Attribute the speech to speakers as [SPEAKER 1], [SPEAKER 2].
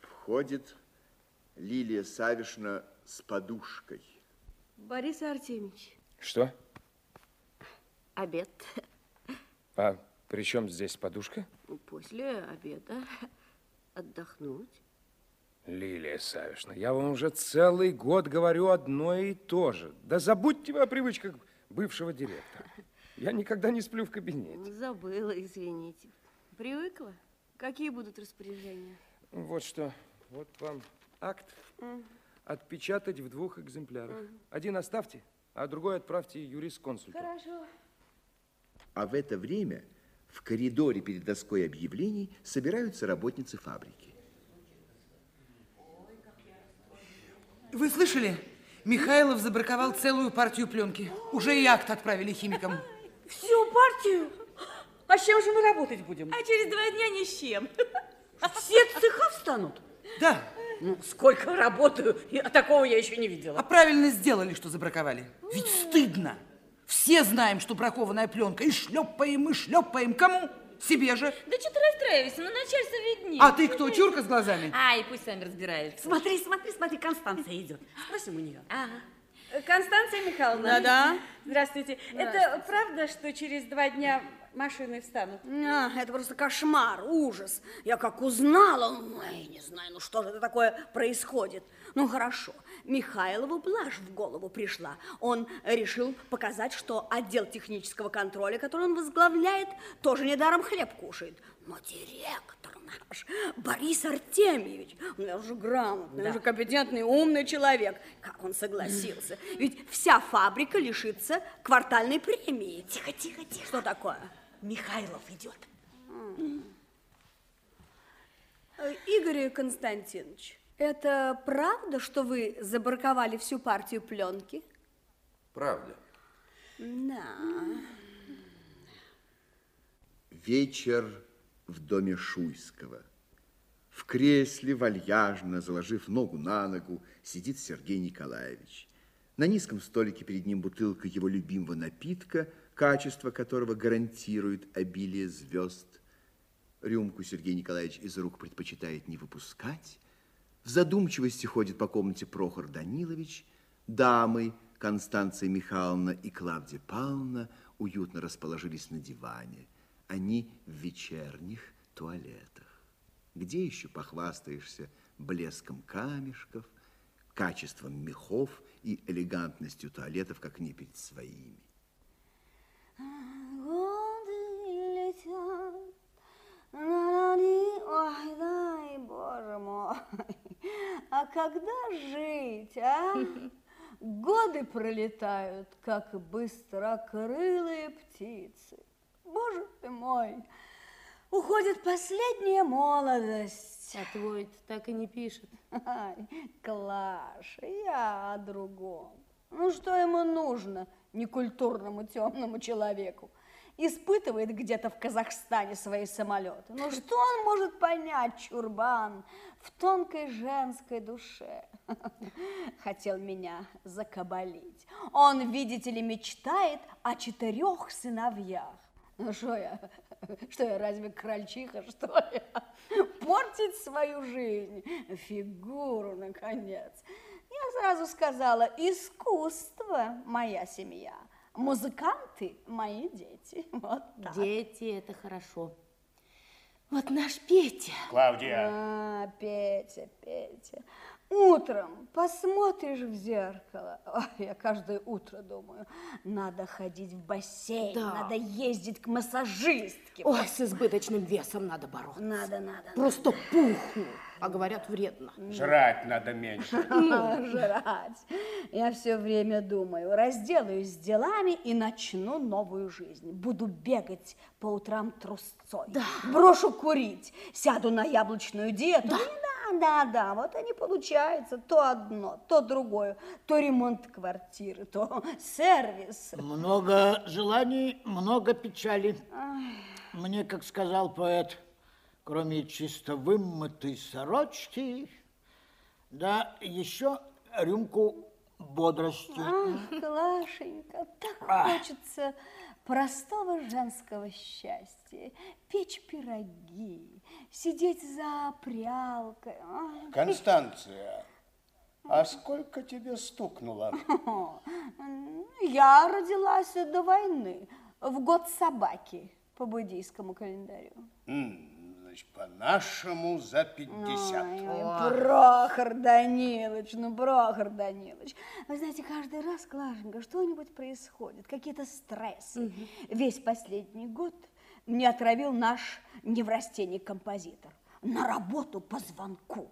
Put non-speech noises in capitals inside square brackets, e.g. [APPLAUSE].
[SPEAKER 1] Входит Лилия Савишна с подушкой.
[SPEAKER 2] Борис Артемьевич,
[SPEAKER 3] Что?
[SPEAKER 2] обед.
[SPEAKER 3] А при чем здесь подушка?
[SPEAKER 2] После обеда отдохнуть.
[SPEAKER 3] Лилия Савишна, я вам уже целый год говорю одно и то же. Да забудьте вы о привычках бывшего директора. Я никогда не сплю в кабинете.
[SPEAKER 2] Забыла, извините. Привыкла? Какие будут распоряжения?
[SPEAKER 3] Вот что, вот вам акт. Отпечатать в двух экземплярах. Один оставьте, а другой отправьте юрисконсульту.
[SPEAKER 2] Хорошо.
[SPEAKER 1] А в это время в коридоре перед доской объявлений собираются работницы фабрики.
[SPEAKER 4] Вы слышали? Михайлов забраковал целую партию пленки. Уже и акт отправили химикам.
[SPEAKER 5] Всю партию? А с чем же мы работать будем?
[SPEAKER 6] А через два дня ни с чем.
[SPEAKER 5] Все цеха встанут?
[SPEAKER 4] Да.
[SPEAKER 5] Ну, сколько работаю, я- такого я еще не
[SPEAKER 4] А
[SPEAKER 5] видела.
[SPEAKER 4] правильно сделали, что забраковали. Ведь стыдно. Все знаем, что бракованная пленка. И шлепаем, и шлепаем. Кому? Себе же.
[SPEAKER 6] Да что ты расстраиваешься, на начальство виднее.
[SPEAKER 4] А ты кто, чурка с глазами?
[SPEAKER 6] Ай, пусть сами разбираются.
[SPEAKER 5] Смотри, смотри, смотри, Констанция идет. Спросим у нее.
[SPEAKER 6] Ага. Констанция Михайловна.
[SPEAKER 5] Да-да.
[SPEAKER 6] Здравствуйте. Это правда, что через два дня машины встанут?
[SPEAKER 7] А, это просто кошмар, ужас. Я как узнала, ой, не знаю, ну что же это такое происходит. Ну хорошо, Михайлову блажь в голову пришла. Он решил показать, что отдел технического контроля, который он возглавляет, тоже недаром хлеб кушает. Но директор наш, Борис Артемьевич, он уже грамотный, уже компетентный, умный человек. Как он согласился? Ведь вся фабрика лишится квартальной премии.
[SPEAKER 5] Тихо, тихо, тихо.
[SPEAKER 7] Что такое?
[SPEAKER 5] Михайлов идет.
[SPEAKER 7] Э, Игорь Константинович, это правда, что вы забраковали всю партию пленки?
[SPEAKER 8] Правда.
[SPEAKER 7] Да.
[SPEAKER 1] Вечер в доме Шуйского. В кресле, вальяжно, заложив ногу на ногу, сидит Сергей Николаевич. На низком столике перед ним бутылка его любимого напитка, качество которого гарантирует обилие звезд. Рюмку Сергей Николаевич из рук предпочитает не выпускать. В задумчивости ходит по комнате Прохор Данилович. Дамы Констанция Михайловна и Клавдия Павловна уютно расположились на диване. Они в вечерних туалетах. Где еще похвастаешься блеском камешков, качеством мехов и элегантностью туалетов, как не перед своими?
[SPEAKER 7] Годы летят, на-на-ни, ой, дай, боже мой, а когда жить, а? Годы пролетают, как быстрокрылые птицы. Боже ты мой, уходит последняя молодость.
[SPEAKER 2] А твой так и не пишет.
[SPEAKER 7] Ай, Клаша, я о другом. Ну, что ему нужно, некультурному темному человеку? Испытывает где-то в Казахстане свои самолеты. Ну, что он может понять, чурбан, в тонкой женской душе? [LAUGHS] Хотел меня закабалить. Он, видите ли, мечтает о четырех сыновьях. Ну, что я, что я, разве крольчиха, что я? Портить свою жизнь, фигуру, наконец. Я сразу сказала, искусство моя семья, музыканты мои дети. Вот так.
[SPEAKER 2] Дети, это хорошо. Вот наш Петя.
[SPEAKER 9] Клавдия,
[SPEAKER 7] А, Петя, Петя. Утром посмотришь в зеркало. [LAUGHS] Ой, я каждое утро думаю, надо ходить в бассейн,
[SPEAKER 2] Да.
[SPEAKER 7] надо ездить к массажистке.
[SPEAKER 2] Ой, с избыточным весом надо бороться.
[SPEAKER 7] Надо, надо.
[SPEAKER 2] Просто пухну, а говорят вредно.
[SPEAKER 9] жрать надо меньше. [LAUGHS]
[SPEAKER 7] жрать. Я все время думаю, разделаюсь с делами и начну новую жизнь. Буду бегать по утрам трусцой. Брошу курить, сяду на яблочную диету. Да. Да, да, вот они получается то одно, то другое. То ремонт квартиры, то сервис.
[SPEAKER 10] Много желаний, много печали. Мне, как сказал поэт, кроме чисто вымытой сорочки, да еще рюмку бодрости.
[SPEAKER 7] Ах, Клашенька, так
[SPEAKER 10] Ах.
[SPEAKER 7] хочется простого женского счастья. Печь пироги, сидеть за прялкой. Ай,
[SPEAKER 8] Констанция, а сколько тебе стукнуло?
[SPEAKER 7] Я родилась до войны, в год собаки по буддийскому календарю.
[SPEAKER 8] М, Значит, по-нашему за 50.
[SPEAKER 7] Ой, Прохор Данилович, ну, Прохор Данилович. Вы знаете, каждый раз, Глаженька, что-нибудь происходит, какие-то стрессы. Весь последний год мне отравил наш неврастенник-композитор. На работу по звонку.